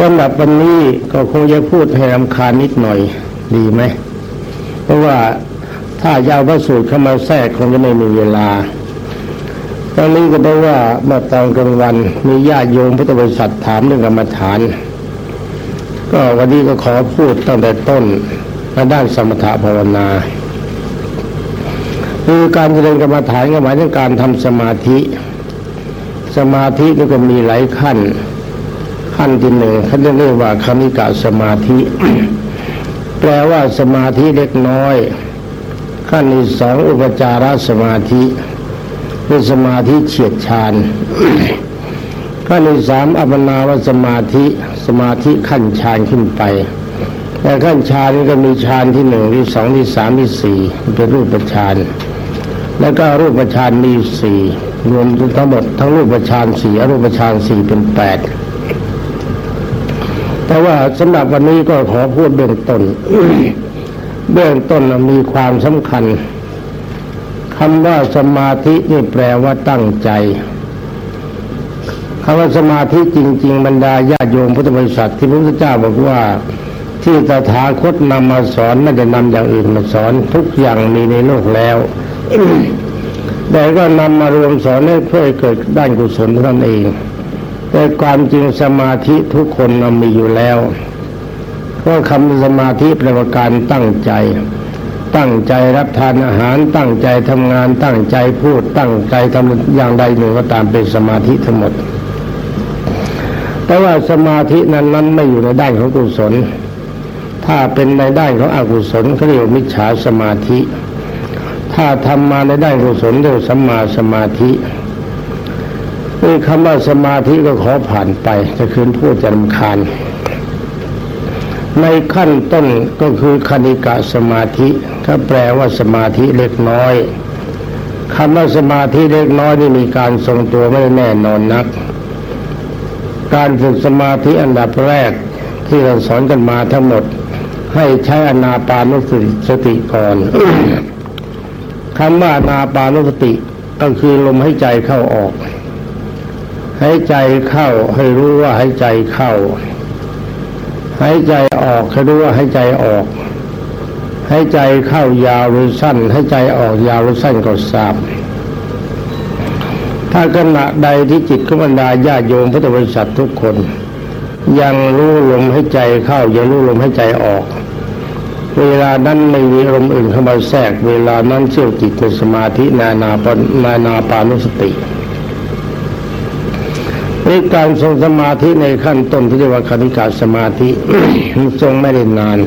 สำหรับวันนี้ก็คงจะพูดให้รำคาญนิดหน่อยดีไหม เพราะว่าถ้ายาวพระสูตรเข้ามาแทรกคงจะไม่มีเวลาตอนนี้ก็เพราะว่าเมื่อตอนกลางวันมีญาติโยมพุทธบริษัทถามเรื่องกรรมฐาน ก็วันนี้ก็ขอพูดตั้งแต่ต้นมาด้านสมถะภาวนาคือการเจริญกรรมฐานก็หมายถึงการทำสมาธิ สมาธินี่ก็มีหลายขั้น ขั้นที่หนึ่งเขาเรียกว่าคณิกะสมาธิ แปลว่าสมาธิเล็กน้อย ขั้นที่สองอุปจารสมาธิเป็นสมาธิเฉียดชานขั้นที่สามอัปนาวสมาธิสมาธิขั้นฌานขึ้นไปแต่ขั้นฌานก็มีฌานที่หนึ่งที่สองที่สามที่สี่เป็นรูปฌานแล้วก็รูปฌานมีสี่รวมทั้งหมดทั้งรูปฌานสี่อรูปฌานสี่เป็นแปด แต่ว่าสำหรับวันนี้ก็ขอพูดเบื้องต้นเบื้องต้นมีความสำคัญคำว่าสมาธินี่แปลว่าตั้งใจคำว่าสมาธิจริง ๆ บรรดาญาโยมพุทธบริษัทที่พระพุทธเจ้าบอกว่าที่ตถาคตนำมาสอนไม่ได้นำอย่างอื่นมาสอนทุกอย่างมีในโลกแล้วแต่ก็นำมารวมสอนให้เพื่อเกิดด้านกุศลเท่านั้นเอง แต่ความจริงสมาธิทุกคนนมีอยู่แล้วเพราะคำสมาธิแปลว่าการตั้งใจ ตั้งใจรับทานอาหารตั้งใจทำงานตั้งใจพูดตั้งใจทำอย่างใดหนึ่งก็ตามเป็นสมาธิทั้งหมด แต่ว่าสมาธินั้นนั้นไม่อยู่ในด้านของกุศล ถ้าเป็นในด้านของอกุศลเขาเรียกมิจฉาสมาธิ ถ้าทำมาในด้านกุศลเรียกสัมมาสมาธิ นี่คำว่าสมาธิก็ขอผ่านไปจะคืนพูดจะรำคาญ ในขั้นต้นก็คือคณิกะสมาธิก็แปลว่าสมาธิเล็กน้อยคำว่าสมาธิเล็กน้อยนี่มีการทรงตัวไม่แน่นอนนัก การฝึกสมาธิอันดับแรกที่เราสอนกันมาทั้งหมด ให้ใช้อนาปานุสติก่อนคำว่าอนาปานุสติก็คือลมให้ใจเข้าออก ให้ใจเข้าให้รู้ว่าให้ใจเข้า หายใจออกให้รู้ว่าหายใจออก หายใจเข้ายาวหรือสั้นหายใจออกยาวหรือสั้นก็ทราบถ้าขณะใดที่จิตขบรรดาญาโยมพุทธบริษัททุกคน ยังรู้ลมให้ใจเข้ายังรู้ลมให้ใจออก เวลานั้นไม่มีลมอื่นเข้ามาแทรก เวลานั้นเชื่อจิตเป็นสมาธินานาปนานาปานุสติ ในการทรงสมาธิในขั้นต้นที่เรียกว่าคณิกาสมาธิทรงไม่ได้นาน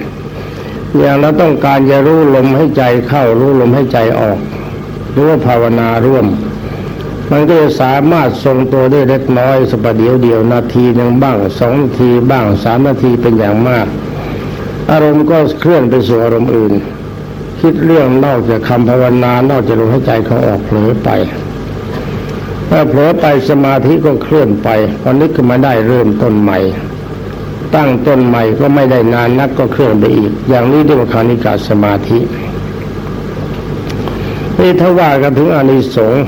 อย่างเราต้องการจะรู้ลมให้ใจเข้ารู้ลมให้ใจออกหรือว่าภาวนาร่วม มันก็จะสามารถทรงตัวได้เล็กน้อยสัปเดียวเดียวนาทีหนึ่งบ้างสองนาทีบ้างสามนาทีเป็นอย่างมาก อารมณ์ก็เคลื่อนไปสู่อารมณ์อื่น คิดเรื่องนอกจากคำภาวนานอกจากลมหายใจเขาออกเผลอไป ถ้าเผลอไปสมาธิก็เคลื่อนไปพอนึกขึ้นมาได้เริ่มต้นใหม่ ตั้งต้นใหม่ก็ไม่ได้นานนักก็เคลื่อนไปอีก อย่างนี้เรียกว่าคานิกาสมาธินี่ถ้าว่ากันถึงอานิสงส์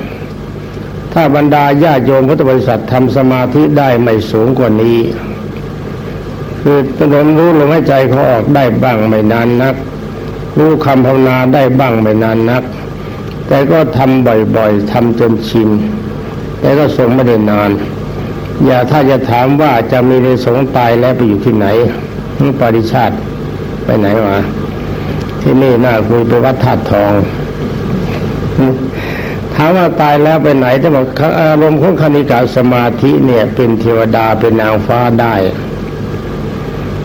ถ้าบรรดาญาโยมพุทธบริษัททำสมาธิได้ไม่สูงกว่านี้ คือตนรู้ลมหายใจเขาออกได้บ้างไม่นานนัก รู้คำภาวนาได้บ้างไม่นานนัก แต่ก็ทำบ่อยๆทำจนชิน แต่ก็ทรงไม่ได้นาน อย่าถ้าจะถามว่าจะมีในสงตายแล้วไปอยู่ที่ไหนนี่ปริชาติไปไหนวะที่นี่น่าคุยไปวัดธาตุทองถามว่าตายแล้วไปไหนจะบอกอารมณ์ของคณิกาสมาธิเนี่ย เป็นเทวดาเป็นนางฟ้าได้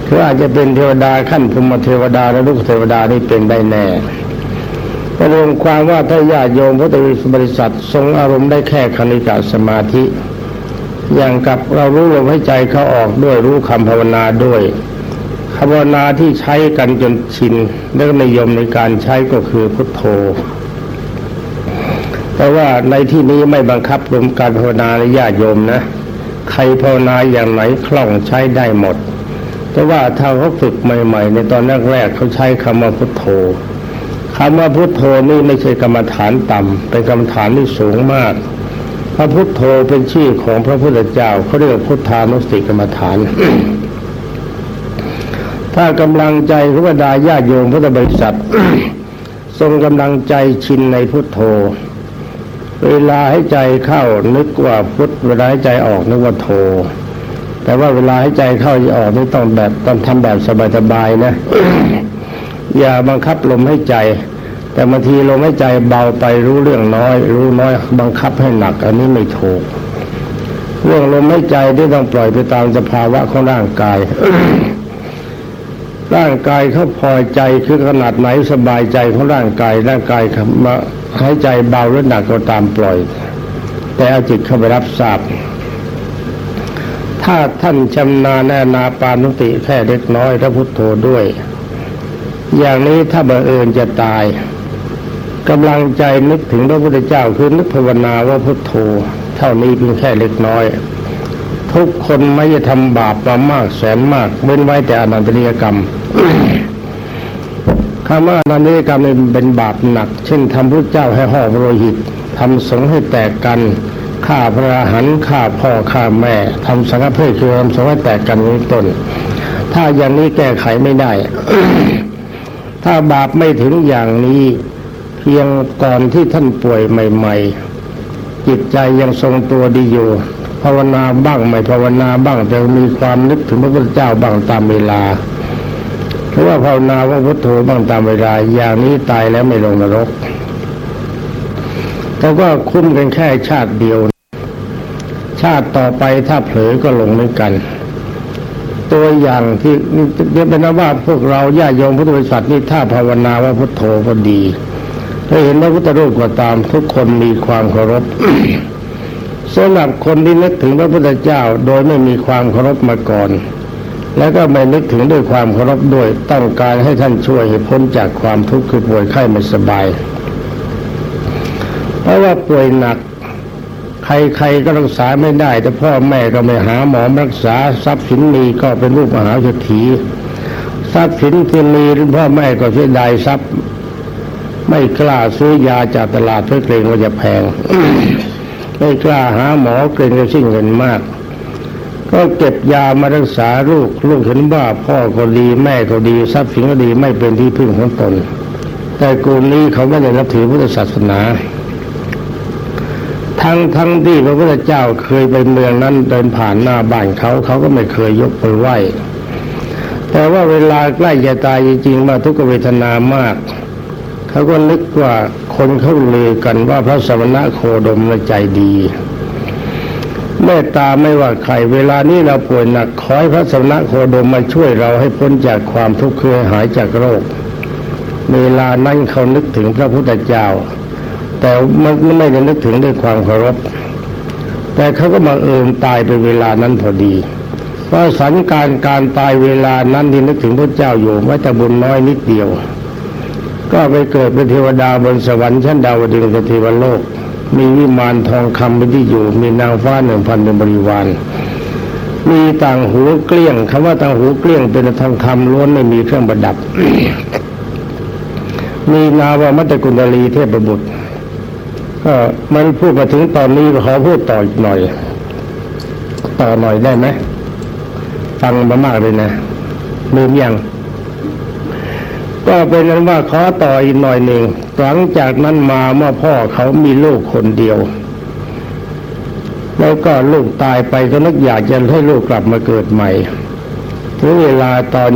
คืออาจจะเป็นเทวดาขั้นพรมเทวดาและลูกเทวดานี่เป็นได้แน่ รวมความว่าถ้าญาติโยมพุทธบริษัททรงอารมณ์ได้แค่คณิกาสมาธิ อย่างกับเรารู้ลมหายใจเขาออกด้วยรู้คำภาวนาด้วยคำภาวนาที่ใช้กันจนชินและนิยมในการใช้ก็คือพุทโธแต่ว่าในที่นี้ไม่บังคับรวมการภาวนาในญาติโยมนะ ใครภาวนาอย่างไหนคล่องใช้ได้หมด แต่ว่าถ้าเขาฝึกใหม่ ๆ ในตอนแรกๆเขาใช้คำว่าพุทโธ คำว่าพุทโธนี่ไม่ใช่กรรมฐานต่ำเป็นกรรมฐานที่สูงมาก พระพุทโธเป็นชื่อของพระพุทธเจ้าเขาเรียกพุทธานุสติกรรมฐาน ถ้ากำลังใจพระบดาญาโยมพุทธบริษัททรงกำลังใจชินในพุทโธ เวลาให้ใจเข้านึกว่าพุทเวลาให้ใจออกนึกว่าโธ แต่ว่าเวลาให้ใจเข้าจะออกนี่ต้องแบบต้องทำแบบสบายๆนะ อย่าบังคับลมให้ใจ แต่บางทีลมให้ใจเบาไปรู้เรื่องน้อย รู้น้อยบังคับให้หนัก อันนี้ไม่ถูก เรื่องลมให้ใจที่ต้องปล่อยไปตามสภาวะของร่างกาย ร่างกายเขาพอใจคือขนาดไหนสบายใจของร่างกาย ร่างกายมาหายใจเบาหรือหนักก็ตามปล่อย แต่เอาจิตเข้าไปรับทราบถ้าท่านชำนาญในนาปานุติแค่เล็กน้อยถ้าพุทโธด้วย อย่างนี้ถ้าบังเอิญจะตาย กำลังใจนึกถึงพระพุทธเจ้าคือนึกภาวนาว่าพุทโธ เท่านี้เป็นแค่เล็กน้อย ทุกคนไม่จะทำบาปมามากแสนมากเว้นไว้แต่อนันตริยกรรมคำว่าอนันตริยกรรมเป็นบาปหนัก เช่นทำพระเจ้าให้ห่อโรหิตทำสงให้แตกกันฆ่าพระหันฆ่าพ่อฆ่าแม่ทำสังฆเพศคือทำสงให้แตกกันนี้ต้น ถ้าอย่างนี้แก้ไขไม่ได้ ถ้าบาปไม่ถึงอย่างนี้ เพียงก่อนที่ท่านป่วยใหม่ ๆ จิตใจยังทรงตัวดีอยู่ ภาวนาบ้างไม่ภาวนาบ้างแต่มีความนึกถึงพระพุทธเจ้าบ้างตามเวลาหรือว่าภาวนาว่าพุทโธบ้างตามเวลา อย่างนี้ตายแล้วไม่ลงนรกแต่ก็คุ้มกันแค่ชาติเดียว ชาติต่อไปถ้าเผลอก็ลงเหมือนกัน ตัวอย่างที่เรียกเป็นว่าพวกเราญาโยมพุทธบริษัทนี่ถ้าภาวนาว่าพุทโธก็ดี ถ้าเห็นพระพุทธรูปก็ตามทุกคนมีความเคารพสำหรับคนที่นึกถึงพระพุทธเจ้าโดยไม่มีความเคารพมาก่อน แล้วก็ไม่นึกถึงด้วยความเคารพด้วยต้องการให้ท่านช่วยให้พ้นจากความทุกข์คือป่วยไข้ไม่สบาย เพราะว่าป่วยหนัก ใครๆก็รักษาไม่ได้ แต่พ่อแม่ก็ไม่หาหมอรักษาทรัพย์สินมีก็เป็นลูกมหาเศรษฐีทรัพย์สินที่มีพ่อแม่ก็เสียดายทรัพย์ ไม่กล้าซื้อยาจากตลาดเพื่อเกรงว่าจะแพง ไม่กล้าหาหมอเกรงจะสิ้นเงินมาก ก็เก็บยามารักษาลูกลูกเห็นว่าพ่อก็ดีแม่ก็ดีทรัพย์สินก็ดีไม่เป็นที่พึ่งของตน แต่กลุ่มนี้เขาไม่ได้นับถือพุทธศาสนาทั้งทั้งที่พระพุทธเจ้าเคยไปเมืองนั้นเดินผ่านหน้าบ้านเขาเขาก็ไม่เคยยกมือไหว้แต่ว่าเวลาใกล้จะตายจริงๆว่าทุกเวทนามาก เขาก็นึกว่าคนเขาลือกันว่าพระสมณะโคดมใจดีเมตตาไม่ว่าใครเวลานี้เราป่วยหนักขอให้พระสมณะโคดมมาช่วยเราให้พ้นจากความทุกข์คือหายจากโรค เวลานั้นเขานึกถึงพระพุทธเจ้า แต่มันไม่ได้นึกถึงด้วยความเคารพแต่เขาก็มาเอิญตายไปเวลานั้นพอดีเพราะสันการการตายเวลานั้นที่นึกถึงพระเจ้าอยู่ว่าแต่บุญน้อยนิดเดียว ก็ไปเกิดเป็นเทวดาบนสวรรค์ชั้นดาวดึงเป็นเทวโลก มีวิมานทองคำเป็นที่อยู่ มีนางฟ้าหนึ่งพันเป็นบริวาร มีต่างหูเกลี้ยงคำว่าต่างหูเกลี้ยงเป็นทองคำล้วนไม่มีเครื่องประดับ มีนาวามัตตกุณลีเทพบุตรก็มันพูดมาถึงตอนนี้ขอพูดต่ออีกหน่อย ต่อหน่อยได้ไหมฟังมามากเลยนะลืมยัง ก็เป็นนั้นว่าขอต่ออีกหน่อยหนึ่งหลังจากนั้นมาเมื่อพ่อเขามีลูกคนเดียว แล้วก็ลูกตายไปก็นึกอยากจะให้ลูกกลับมาเกิดใหม่ถึงเวลาตอน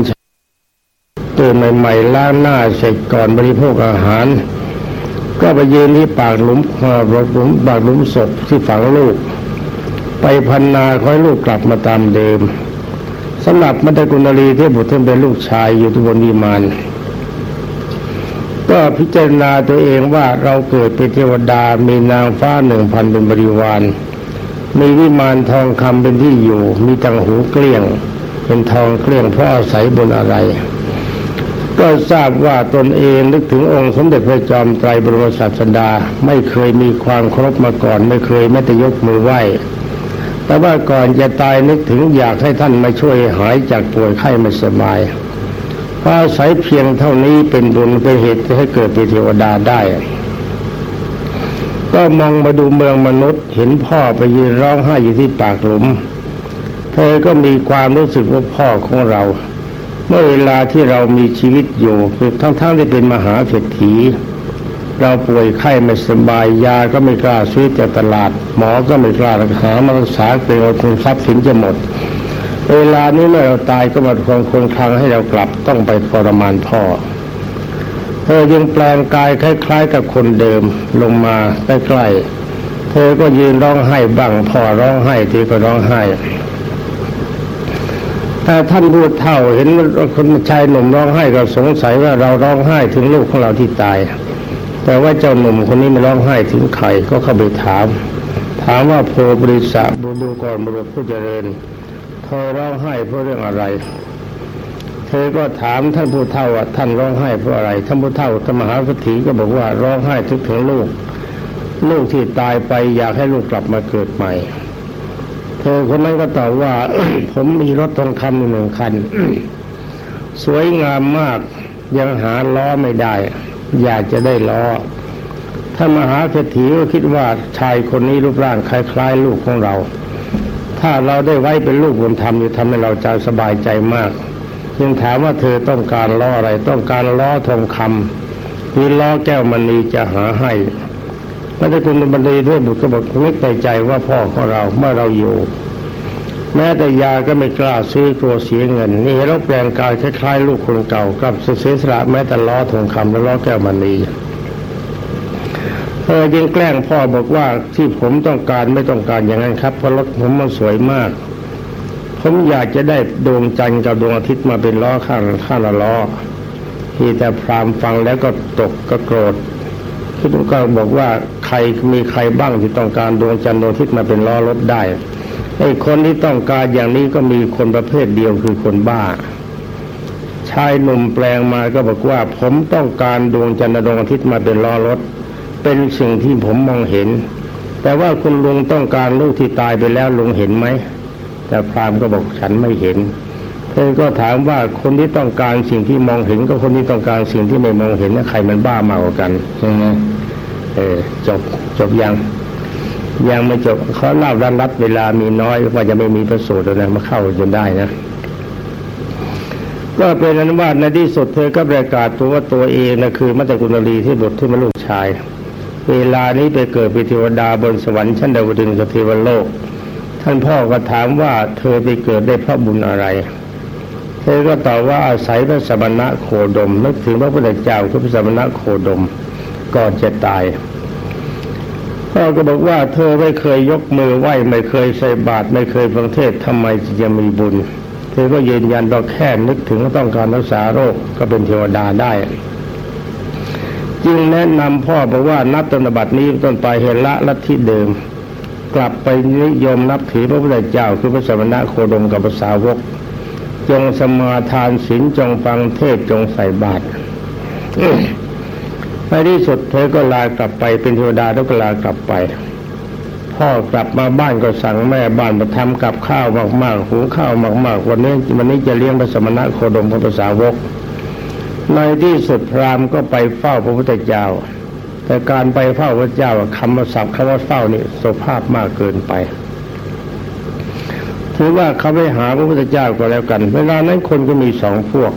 ตื่นใหม่ๆล้างหน้าเสร็จก่อนบริโภคอาหาร ก็ไปยืนที่ปากหลุมปากหลุมปากหลุมศพที่ฝังลูก ไปพันนาคอยลูกกลับมาตามเดิมสำหรับมัตกุณลีที่บุตรท่านเป็นลูกชายอยู่ที่บนวิมาน ก็พิจารณาตัวเองว่าเราเกิดเป็นเทวดามีนางฟ้าหนึ่งพันเป็นบริวาร มีวิมานทองคำเป็นที่อยู่ มีตังหูเกลี้ยง เป็นทองเกลี้ยงเพราะอาศัยบนอะไร ก็ทราบว่าตนเองนึกถึงองค์สมเด็จพระจอมไตรบรมศาสดา ไม่เคยมีความเคารพมาก่อน ไม่เคยแม้แต่ยกมือไหว้แต่ว่าก่อนจะตายนึกถึงอยากให้ท่านมาช่วยหายจากป่วยไข้ไม่สบาย เพราอาศัยเพียงเท่านี้เป็นบุญเป็นเหตุให้เกิดเป็นเทวดาได้ ก็มองมาดูเมืองมนุษย์ เห็นพ่อไปยืนร้องไห้อยู่ที่ปากหลุม เธอก็มีความรู้สึกว่าพ่อของเรา เมื่อเวลาที่เรามีชีวิตอยู่ทั้งๆทที่เป็นมหาเศรษฐีเราป่วยไข้ไม่สบายยาก็ไม่กล้าซื้อจากตลาด หมอก็ไม่กล้ารักษามารักษาเกรงว่าคุณทรัพย์สินจะหมด เวลานี้เมื่อเราตายก็มาทวงคนคลังให้เรากลับต้องไปทรมานพ่อเธอยังแปลงกายคล้าย ๆ กับคนเดิมลงมาใกล้ๆเธอก็ยืนร้องไห้บ้างพ่อร้องไห้ทีก็ร้องไห้ถ้าท่านพูดเท่าเห็นคนชายหนุ่มร้องไห้ก็สงสัยว่าเราร้องไห้ถึงลูกของเราที่ตาย แต่ว่าเจ้าหนุ่มคนนี้ไม่ร้องไห้ถึงใครก็เข้าไปถาม ถามว่าโพบริษัทบุดูก่อนบุรุษผู้เจริญ เธอร้องไห้เพราะเรื่องอะไร เธอก็ถามท่านผู้เฒ่าว่าท่านร้องไห้เพราะอะไร ท่านผู้เฒ่าธรรมหาสถีก็บอกว่าร้องไห้ทุกถึงลูก ลูกที่ตายไปอยากให้ลูกกลับมาเกิดใหม่ เธอคนนั้นก็ตอบว่า ผมมีรถทองคำหนึ่งคัน สวยงามมากยังหาล้อไม่ได้ อยากจะได้ล้อถ้านมหาเศรษฐีก็คิดว่าชายคนนี้รูปร่างคล้าย ๆ ลูกของเรา ถ้าเราได้ไว้เป็นลูกบุญธรรมจะทำให้เราใจสบายใจมากยังถามว่าเธอต้องการล้ออะไร ต้องการล้อทองคำหรือล้อแก้วมณีจะหาให้พระเจ้าคุณบันดีด้วยบุตรก็บอกนึกในใจว่าพ่อของเราเมื่อเราอยู่ แม้แต่ยาก็ไม่กล้าซื้อกลัวเสียเงิน นี่เราแปลงกายคล้ายๆ ลูกคนเก่ากับเสียสละแม้แต่ล้อทองคำและล้อแก้วมณี เออยังแกล้งพ่อบอกว่าที่ผมต้องการไม่ต้องการอย่างนั้นครับเพราะรถผมมันสวยมาก ผมอยากจะได้ดวงจันทร์กับดวงอาทิตย์มาเป็นล้อข้างข้างละล้อที่แต่พรามฟังแล้วก็ตกก็โกรธที่ต้องกาบอกว่าใครมีใครบ้างที่ต้องการดวงจันทร์ดวงอาทิตย์มาเป็นล้อรถได้ไอ้คนที่ต้องการอย่างนี้ก็มีคนประเภทเดียวคือคนบ้าชายหนุ่มแปลงมาก็บอกว่า ผมต้องการดวงจันทร์ดวงอาทิตย์มาเป็นล้อรถ เป็นสิ่งที่ผมมองเห็น แต่ว่าคุณลุงต้องการลูกที่ตายไปแล้วลุงเห็นไหม แต่พรามก็บอกฉันไม่เห็นเธอก็ถามว่าคนที่ต้องการสิ่งที่มองเห็นกับคนที่ต้องการสิ่งที่ไม่มองเห็นนะใครมันบ้ามากกว่ากันใช่ไหมเออจบจบยัง ยังไม่จบเขาเล่ารันรัดเวลามีน้อยว่าจะไม่มีประสูตรนะมาเข้าจนได้นะก็เป็นนั้นว่าในที่สุดเธอก็ประกาศตัวว่าตัวเองนะคือมัตตกุณลีที่บุตรที่มาลูกชาย เวลานี้ไปเกิดเป็นเทวดาบนสวรรค์ชั้นดาวดึงสเทวโลก ท่านพ่อก็ถามว่าเธอไปเกิดได้เพราะบุญอะไร เธอก็ตอบว่าอาศัยพระสมณะโคดมนึกถึงพระพุทธเจ้าคือพระสมณะโคดมก่อนจะตายพ่อก็บอกว่าเธอไม่เคยยกมือไหว้ไม่เคยใส่บาตรไม่เคยฟังเทศทำไมจะมีบุญ เธอก็ยืนยันเราแค่นึกถึงต้องการรักษาโรคก็เป็นเทวดาได้ จึงแนะนำพ่อบอกว่านับตนบัตินี้ต้นไปเห็นละลัทธิเดิม กลับไปนิยมนับถือพระพุทธเจ้าคือพระสมณะโคดมกับภาษาวก จงสมาทานศีลจงฟังเทศจงใส่บาตรในที่สุดเธอก็ลากลับไปเป็นเทวดาแล้วก็ลากลับไป พ่อกลับมาบ้านก็สั่งแม่บ้านมาทำกับข้าวมากๆหุงข้าวมากๆ วันนี้วันนี้จะเลี้ยงพระสมณะโคดมพระภาษาวก ในที่สุดพราหมณ์ก็ไปเฝ้าพระพุทธเจ้า แต่การไปเฝ้าพระเจ้าคำว่าศัพท์คำว่าเฝ้านี่สุภาพมากเกินไปถือว่าเขาไปหาพระพุทธเจ้าก็แล้วกัน เวลานั้นคนก็มีสองพวก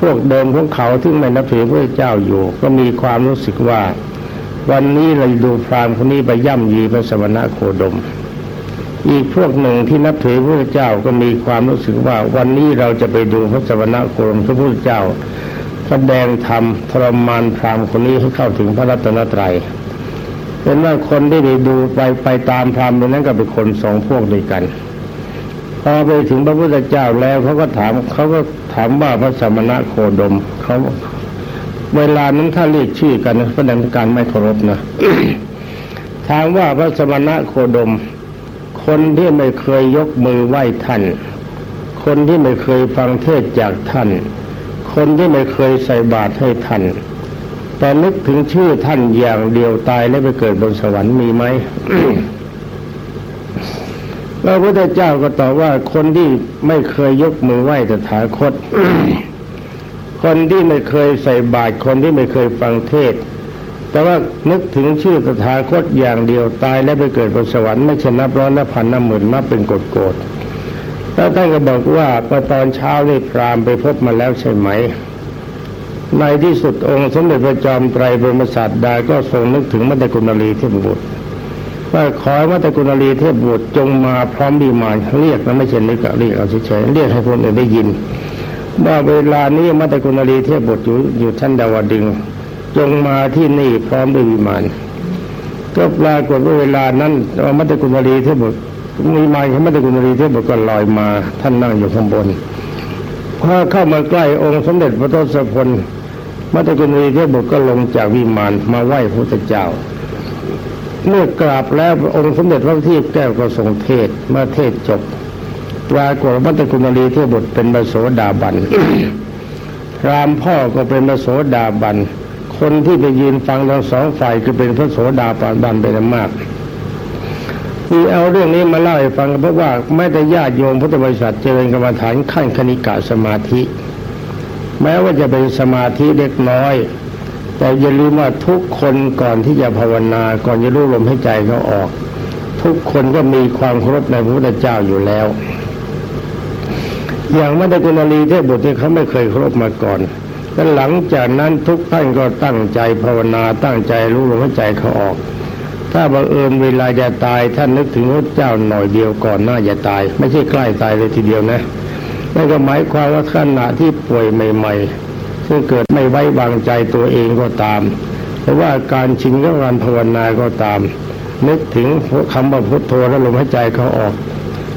พวกเดิมของเขาที่ไม่นับถือพระเจ้าอยู่ ก็มีความรู้สึกว่า วันนี้เราดูพรามคนนี้ไปย่ำยีพระสมณะโคดม อีกพวกหนึ่งที่นับถือพระเจ้าก็มีความรู้สึกว่า วันนี้เราจะไปดูพระสมณะโคดมพระพุทธเจ้า แสดงธรรมทรมานพรามคนนี้ให้เข้าถึงพระรัตนตรัยเป็นว่าคนที่ไปดูไปไปตามพรามนั้นก็เป็นคนสองพวกด้วยกันพอไปถึงพระพุทธเจ้าแล้วเขาก็ถามเขาก็ถามว่าพระสมณะโคดมเขาเวลานั้นถ้าเรียกชื่อกันแสดงการไม่เคารพนะถามว่าพระสมณะโคดม คนที่ไม่เคยยกมือไหว้ท่าน คนที่ไม่เคยฟังเทศจากท่าน คนที่ไม่เคยใส่บาตรให้ท่านแต่นึกถึงชื่อท่านอย่างเดียวตายแล้วไปเกิดบนสวรรค์มีไหมพระพุทธเจ้าก็ตอบว่าคนที่ไม่เคยยกมือไหว้ตถาคต คนที่ไม่เคยใส่บาตรคนที่ไม่เคยฟังเทศ แต่ว่านึกถึงชื่อตถาคตอย่างเดียวตายแล้วไปเกิดบนสวรรค์ไม่ชนะร้อนและพันน้ำหมื่นนับเป็นกฎโกรธ แล้วท่านก็บอกว่าพอตอนเช้านี่พรามไปพบมาแล้วใช่ไหม ในที่สุดองค์สมเด็จพระจอมไตรบรมศาสดาก็ทรงนึกถึงมัตตกุณลีเทพบุตรว่าขอมัตตกุณลีเทพบุตรจงมาพร้อมดีมานเรียกนะไม่ใช่นึกเรียกเอาเฉยๆเรียกให้คนอื่นได้ยินว่าเวลานี้มัตตกุณลีเทพบุตรอยู่อยู่ท่านดาวดึงจงมาที่นี่พร้อมด้วยวิมานก็ปรากฏว่าเวลานั้นมัตตกุณลีเทพบุตร มีมายของมัตตกุณลีเทพบุตรก็ลอยมา ท่านนั่งอยู่ข้างบนพอเข้ามาใกล้องค์สมเด็จพระทศพลมัตตกุณลีเทพบุตรก็ลงจากวิมานมาไหว้พระพุทธเจ้า เมื่อกราบแล้วองค์สมเด็จพระทีพแก้วก็ทรงเทศเมื่อเทศจบปรากฏมัตตกุณลีเทพบุตรเป็นพระโสดาบันพรามพ่อก็เป็นพระโสดาบันคนที่ไปยืนฟังทั้งสองฝ่ายก็เป็นพระโสดาบันเป็นมาก มีเอาเรื่องนี้มาเล่าให้ฟังเพราะว่าแม้แต่ญาติโยมพุทธบริษัทเจริญกรรมฐานขั้นคณิกะสมาธิ แม้ว่าจะเป็นสมาธิเล็กน้อย แต่อย่าลืมว่าทุกคนก่อนที่จะภาวนาก่อนจะรู้ลมให้ใจเขาออก ทุกคนก็มีความเคารพในพระพุทธเจ้าอยู่แล้ว อย่างมัตตกุณลีเทพบุตรที่เขาไม่เคยเคารพมาก่อนและหลังจากนั้นทุกท่านก็ตั้งใจภาวนาตั้งใจรู้ลมใหายใจเขาออก ถ้าบังเอิญเวลาจะตายท่านนึกถึงพระเจ้าหน่อยเดียวก่อนหน้าจะตาย ไม่ใช่ใกล้ตายเลยทีเดียวนะนั่นก็หมายความว่าขณะที่ป่วยใหม่ ๆ ซึ่งเกิดไม่ไว้วางใจตัวเองก็ตามหรือว่าการชิงกับการภาวนาก็ตาม นึกถึงคำว่าพุทโธแล้วลมหายใจเขาออก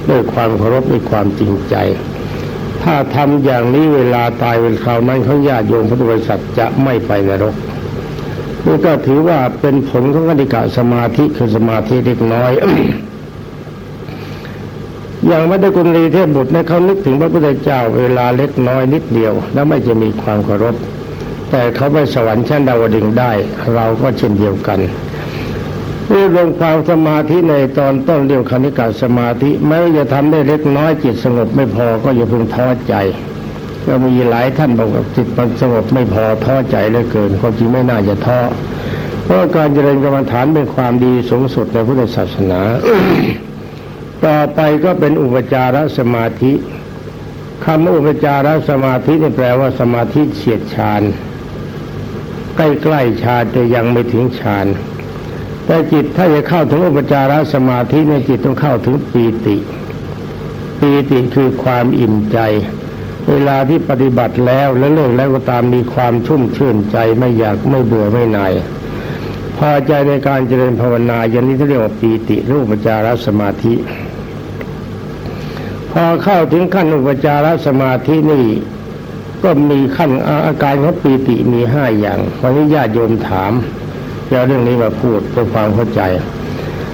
ด้วยความเคารพด้วยความจริงใจ ถ้าทำอย่างนี้เวลาตายเวลาคราวนั้นเขาญาติโยมพุทธบริษัทจะไม่ไปนรก นี่ก็ถือว่าเป็นผลของกติกาสมาธิคือสมาธิเล็กน้อยอย่างไม่ได้กุลีเทพบุตรเนี่ยเขานึกถึงพระพุทธเจ้าเวลาเล็กน้อยนิดเดียว แล้วไม่จะมีความเคารพ แต่เขาไปสวรรค์ชั้นดาวดึงได้ เราก็เช่นเดียวกันเรื่องลงความสมาธิในตอนต้นเรียกคณิกาสมาธิแม้จะทำได้เล็กน้อยจิตสงบไม่พอก็อย่าเพิ่งท้อใจ ก็มีหลายท่านบอกว่าจิตมันสงบไม่พอท้อใจเหลือเกินความจริงไม่น่าจะท้อเพราะการเจริญกรรมฐานเป็นความดีสูงสุดในพุทธศาสนา ต่อไปก็เป็นอุปจารสมาธิคำว่าอุปจารสมาธินี่แปลว่าสมาธิเฉียดฌานใกล้ๆฌานแต่ยังไม่ถึงฌานแต่จิตถ้าจะเข้าถึงอุปจารสมาธิในจิตต้องเข้าถึงปีติ ปีติคือความอิ่มใจ เวลาที่ปฏิบัติแล้วและเลิกแล้วก็ตามมีความชุ่มชื่นใจไม่อยากไม่เบื่อไม่นายพอใจในการเจริญภาวนาอย่างนี้เขาเรียกว่าปีติรูปจารสมาธิ พอเข้าถึงขั้นอุปจารสมาธินี่ก็มีขั้นอาการของปีติมีห้าอย่างวันนี้ญาติโยมถามจะเรื่องนี้มาพูดเพื่อความเข้าใจ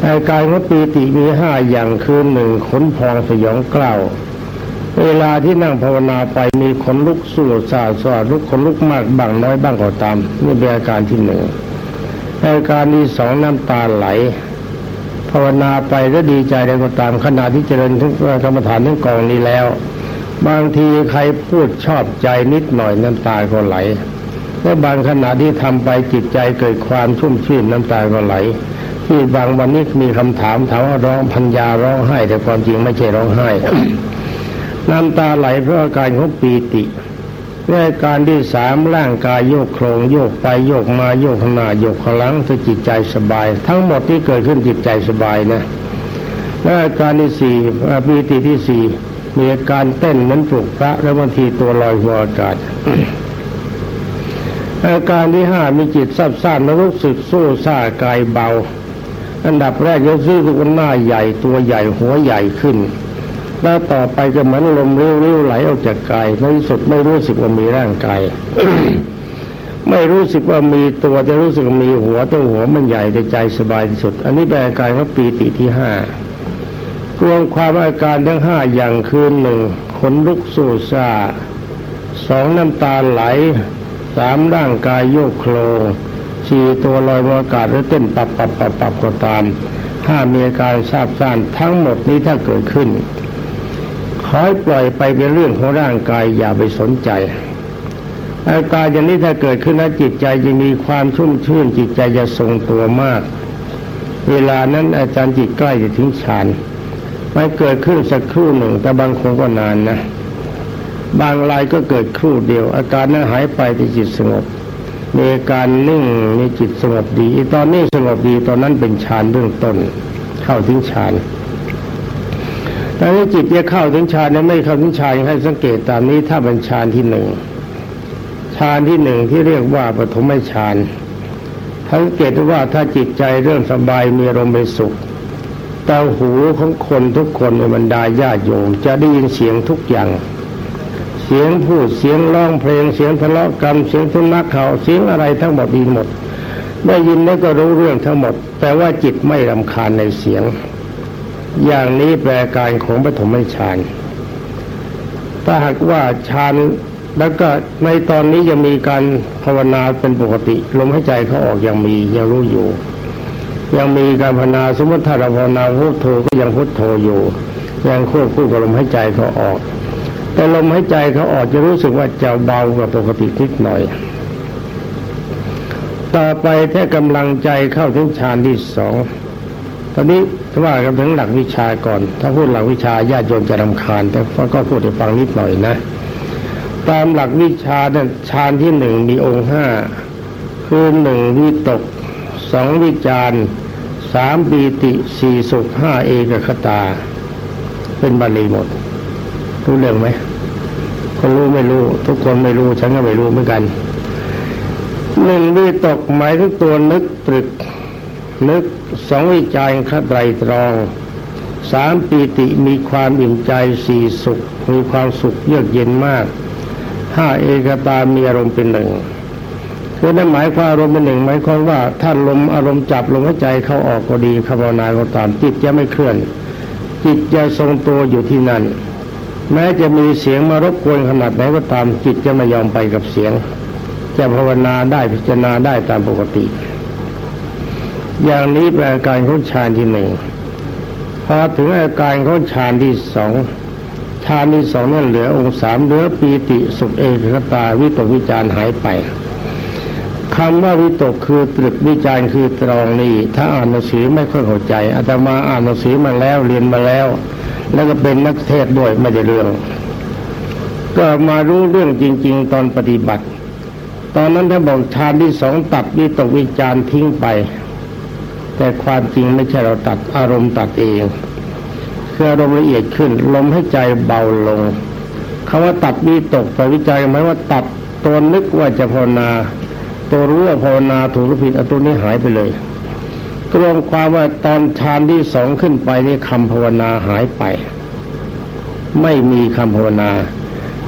อาการของปีติมีห้าอย่างคือหนึ่งขนพองสยองกล้าว เวลาที่นั่งภาวนาไปมีขนลุกสู้ซาซาลุกขนลุกมากบ้างน้อยบ้างก็ตามนี่เป็นอาการที่หนึ่งอาการที่สองน้ำตาไหล ภาวนาไปแล้วดีใจได้ก็ตามขณะที่เจริญทั้งกรรมฐานทั้งกองนี้แล้ว บางทีใครพูดชอบใจนิดหน่อยน้ำตาก็ไหลและบางขณะที่ทำไปจิตใจเกิดความชุ่มชื่นน้ำตาก็ไหล ที่บางวันนี้มีคำถามถามว่าร้องพัญญาร้องไห้ แต่ความจริงไม่ใช่ร้องไห้ น้ำตาไหลเพราะอาการของปีติในการที่สามร่างกายโยกโครงโยกไปโยกมาโยกขนาโยกขลังถ้าจิตใจสบาย ทั้งหมดที่เกิดขึ้นจิตใจสบายนะและอาการที่สี่ปีติที่สี่มีอาการเต้นนั้นปลุกพระแล้วบางทีตัวลอยหัวอากาศอาการที่ห้ามีจิตซับซ่านรู้สึกสู้ซ่ากายเบา อันดับแรกยกซื้อตัวหน้าใหญ่ตัวใหญ่หัวใหญ่ขึ้น แล้วต่อไปก็เหมือนลมเรี้ยวๆไหลออกจากกายในที่สุดไม่รู้สึกว่ามีร่างกายไม่รู้สึกว่ามีตัวแต่รู้สึกมีหัวตัวหัวมันใหญ่แต่ใจสบายที่สุด อันนี้เป็นอาการของปีติที่ห้ารวมความอาการทั้งห้าอย่างคือหนึ่งขนลุกสู้ซาสองน้ำตาไหลสามร่างกายโยกโคลงสี่ตัวลอยอากาศและเต้นปับปับปับปับก็ตาม ถ้ามีอาการทราบซ่านทั้งหมดนี้ถ้าเกิดขึ้น ขอปล่อยไปเป็นเรื่องของร่างกายอย่าไปสนใจอาการอย่างนี้ถ้าเกิดขึ้นแล้วจิตใจจะมีความชุ่มชื่น จิตใจจะทรงตัวมาก เวลานั้นอาจารย์จิตใกล้จะถึงฌานมันเกิดขึ้นสักครู่หนึ่ง แต่บางคนก็นานนะ บางรายก็เกิดครู่เดียว อาการนั้นหายไปที่จิตสงบมีการนิ่งมีจิตสงบดี ตอนนี้สงบดีตอนนั้นเป็นฌานเบื้องต้น เข้าถึงฌาน ตอนนี้จิตจะเข้าถึงฌานนั้นไม่เข้าถึงฌานให้สังเกตตามนี้ถ้าเป็นฌานที่หนึ่งฌานที่หนึ่งที่เรียกว่าปฐมฌานสังเกตว่าถ้าจิตใจเริ่มสบายมีอารมณ์เป็นสุขตาหูของคนทุกคนในบรรดาญาโยมจะได้ยินเสียงทุกอย่าง เสียงพูดเสียงร้องเพลงเสียงทะเลาะกันเสียงทุนักเขาเสียงอะไรทั้งหมดดีหมด ได้ยินแล้วก็รู้เรื่องทั้งหมด แต่ว่าจิตไม่รำคาญในเสียง อย่างนี้แปลการของปฐมฌานถ้าหากว่าฌานแล้วก็ในตอนนี้ยังมีการภาวนาเป็นปกติลมหายใจเขาออกยังมียังรู้อยู่ ยังมีการภาวนาสมมติถ้าเราภาวนาพุทโธก็ยังพุทโธอยู่ ยังควบคู่กับลมหายใจเขาออก แต่ลมหายใจเขาออกจะรู้สึกว่าจะเบากว่าปกตินิดหน่อย ต่อไปถ้ากำลังใจเข้าถึงฌานที่สองตอนนี้ ว่ากันถึงหลักวิชาก่อน ถ้าพูดหลักวิชาญาติโยมจะรำคาญ แต่ก็พูดให้ฟังนิดหน่อยนะ ตามหลักวิชาเนี่ยฌานที่หนึ่งมีองค์ห้าคือหนึ่งวิตกสองวิจารสามปีติสี่สุขห้าเอกคตา เป็นบาลีหมด รู้เรื่องไหมคนรู้ไม่รู้ ทุกคนไม่รู้ ฉันก็ไม่รู้เหมือนกันหนึ่งวิตกหมายถึงตัวนึกตรึก นึกสองวิจารคไตรตรองสามปีติมีความอิ่มใจสี่สุข มีความสุขเยือกเย็นมากห้าเอกตามีอารมณ์เป็นหนึ่งคือนั่นหมายความอารมณ์เป็นหนึ่งหมายความว่าถ้านลมอารมณ์จับลมหายใจเข้าออกก็ดีภาวนาก็ตามจิตจะไม่เคลื่อน จิตจะทรงตัวอยู่ที่นั่น แม้จะมีเสียงมารบกวนขนาดไหนก็ตามจิตจะไม่ยอมไปกับเสียง จะภาวนาได้พิจารณาได้ตามปกติ อย่างนี้เป็นอาการของฌานที่หนึ่งพอถึงอาการของฌานที่สองฌานที่สองนั่นเหลือองค์สามเหลือปีติสุขเอกคตาวิตกวิจารหายไปคำว่าวิตกคือตรึกวิจารคือตรองนี่ถ้าอ่านหนังสือไม่ค่อยเข้าใจอาตมาอ่านหนังสือมาแล้วเรียนมาแล้ว แล้วก็เป็นนักเทศด้วยไม่ได้เรื่อง ก็มารู้เรื่องจริง ๆ ตอนปฏิบัติ ตอนนั้นถ้าบอกฌานที่สองตัดวิตกวิจารทิ้งไป แต่ความจริงไม่ใช่เราตัดอารมณ์ตัดเองคืออารมณ์ละเอียดขึ้น ลมให้ใจเบาลงคาว่าตัดมีตกไปวิจัยหมายว่าตัดตัวนึกว่าจะภาวนา ตัวรู้ว่าภาวนาถูกหรือผิดอตัวนี้หายไปเลยกรวมความว่าตอนฌานที่สองขึ้นไปนี่คำภาวนาหายไป ไม่มีคำภาวนา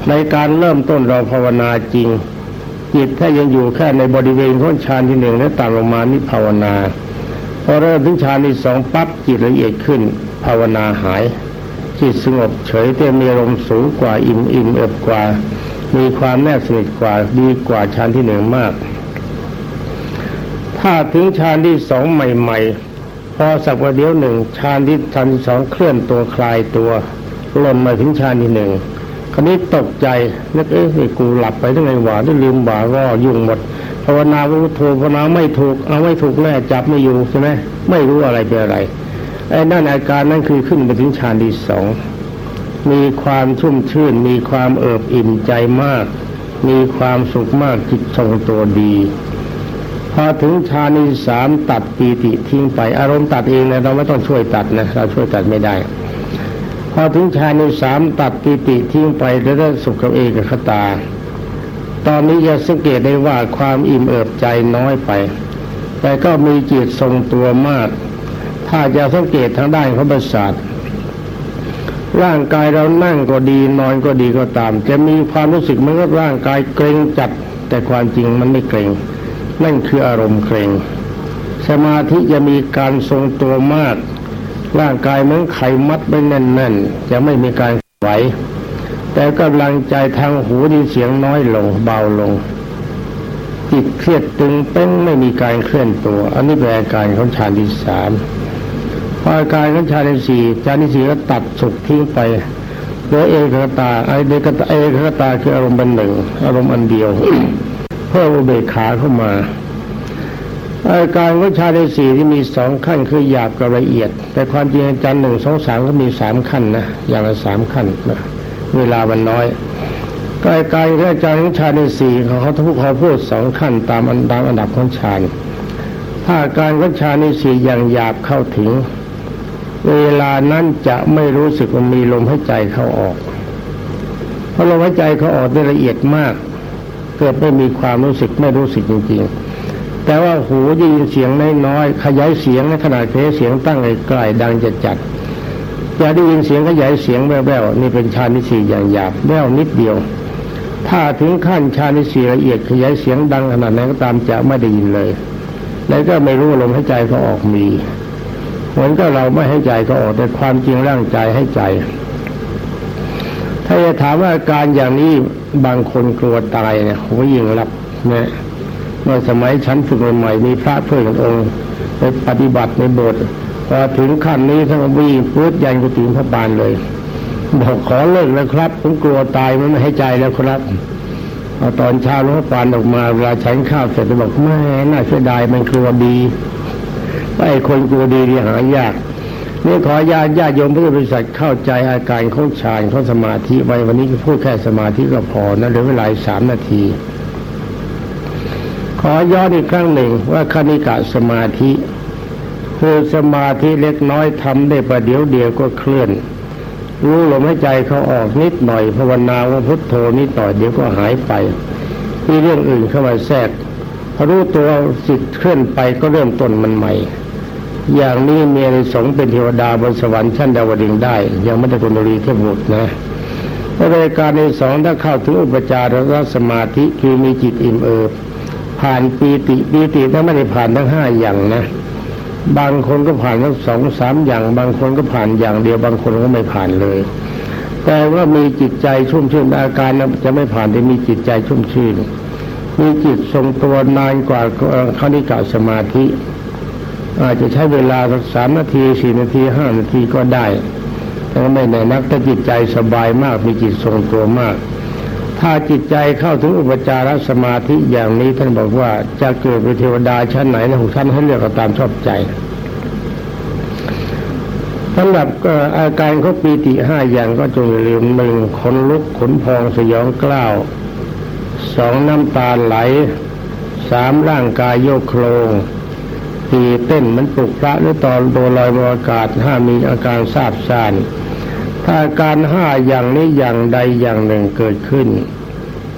ในการเริ่มต้นเราภาวนาจริงจิตถ้ายังอยู่แค่ในบริเวณของฌานที่หนึ่งและต่างลงมานี่ภาวนา อเริ่มถึงฌานที่สองปั๊บจิตละเอียดขึ้น ภาวนาหาย จิตสงบเฉยแต่มีอารมณ์สูงกว่าอิ่มอิ่มเอิบกว่า มีความแนบสนิทกว่าดีกว่าฌานที่หนึ่งมาก ถ้าถึงฌานที่สองใหม่ ๆ พอสักวันเดียวหนึ่งฌานที่ฌานที่สองเคลื่อนตัวคลายตัวหล่นมาถึงฌานที่หนึ่งคราวนี้ตกใจนึกเอ๊ะนี่กูหลับไปได้งไงวะได้ลืมบ่าก็ยุ่งหมด ภาวนาพุทโธภาวนาไม่ถูกเอาไม่ถูกแน่จับไม่อยู่ใช่ไหมไม่รู้อะไรเป็นอะไรไอ้นั่นอาการนั่นคือขึ้นไปถึงฌานที่สองมีความชุ่มชื่น มีความเอิบอิ่มใจมาก มีความสุขมากจิตทรงตัวดีพอถึงฌานที่สามตัดปีติทิ้งไปอารมณ์ตัดเองนะเราไม่ต้องช่วยตัดนะเราช่วยตัดไม่ได้ พอถึงฌานที่สามตัดปีติทิ้งไปแล้วได้สุขกับเอกคตา ตอนนี้จะสังเกตได้ว่าความอิ่มเอิบใจน้อยไป แต่ก็มีจิตทรงตัวมาก ถ้าจะสังเกตทางด้านของประสาทร่างกายเรานั่งก็ดีนอนก็ดีก็ตาม จะมีความรู้สึกเหมือนกับร่างกายเกรงจัด แต่ความจริงมันไม่เกรงนั่นคืออารมณ์เกรงสมาธิจะมีการทรงตัวมาก ร่างกายเหมือนไขมัดไว้แน่นๆจะไม่มีการไหว แต่กำลังใจทางหูดีเสียงน้อยลงเบาลง จิตเครียดตึงเป็นไม่มีการเคลื่อนตัว อันนี้เป็นอาการของฌานที่สามอาการของฌานที่สี่ฌานที่สี่ก็ตัดสุขทิ้งไปเหลือเอกตาไอเดกตาเอกตาคืออารมณ์เป็นหนึ่ง อารมณ์อันเดียวเพิ่มอุเบกขาเข้ามาอาการของฌานในสี่ที่มีสองขั้นคือหยาบกับละเอียด แต่ความจริงอาจารย์หนึ่งสองสามก็มีสามขั้นนะอย่างละสามขั้นนะ เวลามันน้อยกายการของอาจารย์ของฌานในสี่เขาเขาทุกเขาพูดสองขั้นตามอันตามอันดับของฌานถ้าการของฌานในสี่อย่างหยาบเข้าถึง เวลานั้นจะไม่รู้สึกว่ามีลมหายใจเข้าออก เพราะลมหายใจเขาออกได้ละเอียดมาก เกิดไม่มีความรู้สึกไม่รู้สึกจริง ๆ แต่ว่าหูได้ยินเสียงน้อยๆขยายเสียงในขนาดเคเสียงตั้งไกลๆดังจัดจัด จะได้ยินเสียงขยายเสียงแว่วๆนี่เป็นชานิสีอย่างหยาบแว่วนิดเดียว ถ้าถึงขั้นชานิสีละเอียดขยายเสียงดังขนาดไหนก็ตามจะไม่ได้ยินเลย แล้วก็ไม่รู้ลมหายใจเขาออกมีเหมือนก็เราไม่ให้ใจก็ออกแต่ความจริงร่างใจให้ใจ ถ้าจะถามว่าอาการอย่างนี้บางคนกลัวตายเนี่ยโหยิงรับนี่ยเมื่อสมัยฉันฝึกใหม่ๆมีพระเพื่อนองค์ไปปฏิบัติในโบสถ์ พอถึงขั้นนี้ท่านวิ่งปื๊ดยันกุฏิพระบานเลยบอกขอเลิกแล้วครับผมกลัวตายมันไม่ให้ใจแล้วครับเอตอนเช้าหลวงพ่อปานออกมาเวลาฉันข้าวเสร็จจะบอกแม่น่าเสียดายมันกลัวดีไอ้คนกลัวดีนี่หายากนี่ขอญาติญาติโยมพุทธบริษัทเข้าใจอาการของฌานของสมาธิไว้วันนี้ก็พูดแค่สมาธิก็พอนะเหลือเวลาสามนาที ขอย้อนอีกครั้งหนึ่งว่าคณิกะสมาธิ คือสมาธิเล็กน้อยทำได้ประเดี๋ยวเดียวก็เคลื่อน รู้ลมหายใจเขาออกนิดหน่อยภาวนาว่าพุทโธนิดหน่อยเดี๋ยวก็หายไปมีเรื่องอื่นเข้ามาแทรกพอรู้ตัวสิทธิ์เคลื่อนไปก็เริ่มต้นมันใหม่ อย่างนี้มีในสงเป็นเทวดาบนสวรรค์ชั้นดาวดึงได้ ยังไม่ได้กุณรีเทพบุตรนะรายการในสองถ้าเข้าถึงอุปจารสมาธิคือมีจิตอิ่มเอิบผ่านปีติปีติถ้าไม่ได้ผ่านทั้งห้าอย่างนะ บางคนก็ผ่านทั้งสองสามอย่าง บางคนก็ผ่านอย่างเดียว บางคนก็ไม่ผ่านเลย แต่ว่ามีจิตใจชุ่มชื่นอาการจะไม่ผ่านแต่มีจิตใจชุ่มชื่น มีจิตทรงตัวนานกว่าคณิกาสมาธิ อาจจะใช้เวลาสักสามนาทีสี่นาทีห้านาทีก็ได้แต่ไม่แน่นักถ้าจิตใจสบายมากมีจิตทรงตัวมาก ถ้าจิตใจเข้าถึงอุปจารสมาธิอย่างนี้ท่านบอกว่าจะเกิดเป็นเทวดาชั้นไหนนะของท่านให้เลือกตามชอบใจสำหรับอาการเขาปีติห้าอย่างก็จงลืมหนึ่งขนลุกขนพองสยองกล้าวสองน้ำตาไหลสามร่างกายโยกโครงสี่เต้นมันปลุกพระหรือตอนตัวลอยบนอากาศห้ามีอาการทราบซ่าน ถ้าการห้าอย่างนี้อย่างใดอย่างหนึ่งเกิดขึ้น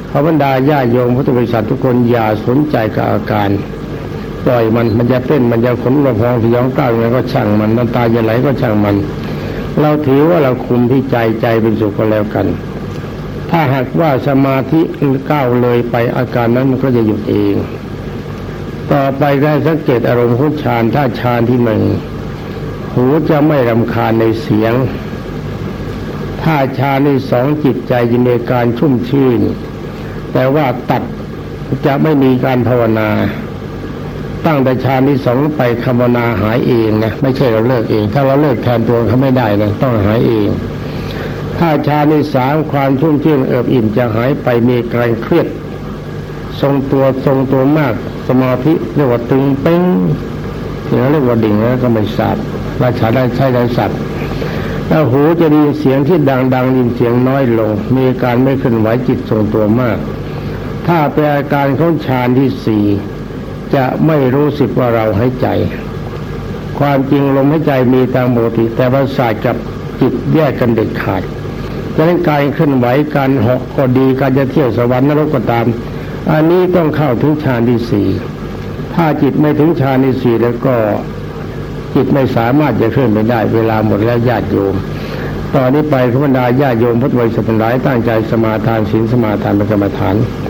ขบรรดาญาโยมพุทธบริษัททุกคนอย่าสนใจกับอาการ ปล่อยมันมันจะเต้นมันจะขนระพองสยองกล้าวไงก็ช่างมันน้ำตาจะไหลก็ช่างมัน เราถือว่าเราคุมที่ใจใจเป็นสุขก็แล้วกัน ถ้าหากว่าสมาธิก้าวเลยไปอาการนั้นมันก็จะหยุดเอง ต่อไปได้สังเกตอารมณ์ของฌานถ้าฌานที่หนึ่งหูจะไม่รำคาญในเสียง ถ้าฌานที่สองจิตใจจะมีการชุ่มชื่น แต่ว่าตัดจะไม่มีการภาวนา ตั้งแต่ฌานที่สองไปคำวนาหายเองนะไม่ใช่เราเลิกเอง ถ้าเราเลิกแทนตัวเขาไม่ได้นะต้องหายเอง ถ้าฌานที่สามความชุ่มชื่นเอิบอิ่มจะหายไปมีการเครียดทรงตัวทรงตัวมากสมาธิเรียกว่าตึงเป้งเรียกว่าดิ่งแล้วก็ไม่สัตว์ราชาได้ใช้ได้สัตว์ แล้วหูจะได้ยินเสียงที่ดังดังยินเสียงน้อยลง มีการไม่เคลื่อนไหวจิตทรงตัวมาก ถ้าเป็นอาการของฌานที่สี่จะไม่รู้สึกว่าเราหายใจ ความจริงลมหายใจมีตามปกติแต่ประสาทกับจิตแยกกันเด็ดขาดดังนั้นการเคลื่อนไหวการเหาะก็ดีการจะเที่ยวสวรรค์นรกก็ตาม อันนี้ต้องเข้าถึงฌานที่สี่ถ้าจิตไม่ถึงฌานที่สี่แล้วก็ จิตไม่สามารถจะเคลื่อนไปได้ เวลาหมดแล้วญาติโยมตอนนี้ไปขบรรดาญาติโยมพุทธวิสัชนหลายตั้งใจสมาทานศีลสมาทานเป็นกรรมฐานาน